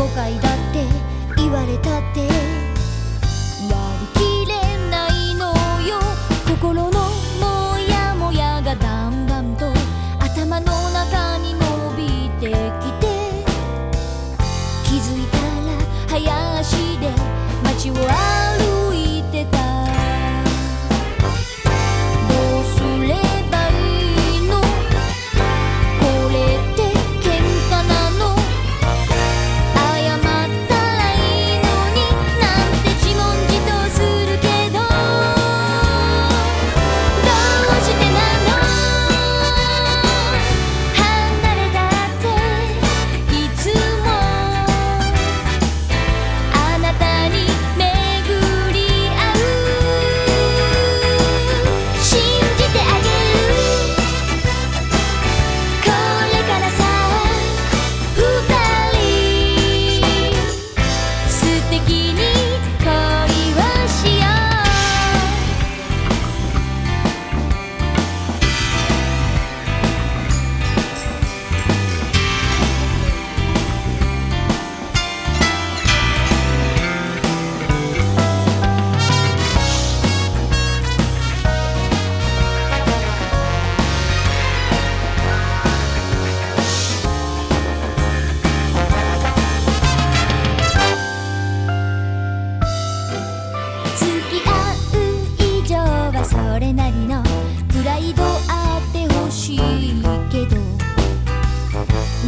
誤解だって言われたって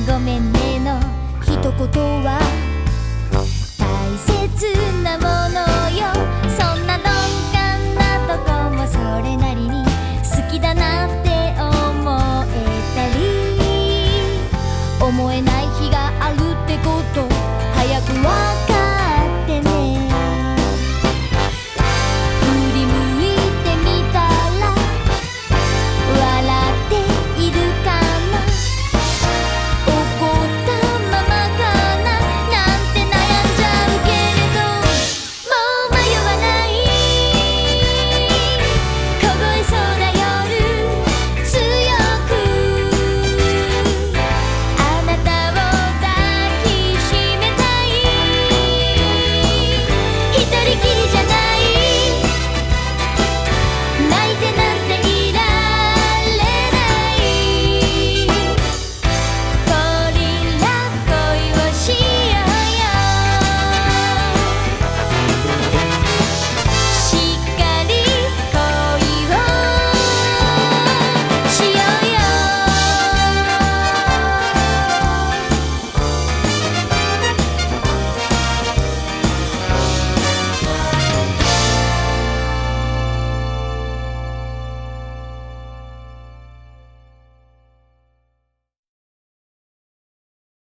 ごめんね」の一言は大切なものよ。そんな鈍感なとこもそれなりに好きだなって思えたり思えない日があるってこと早くわかる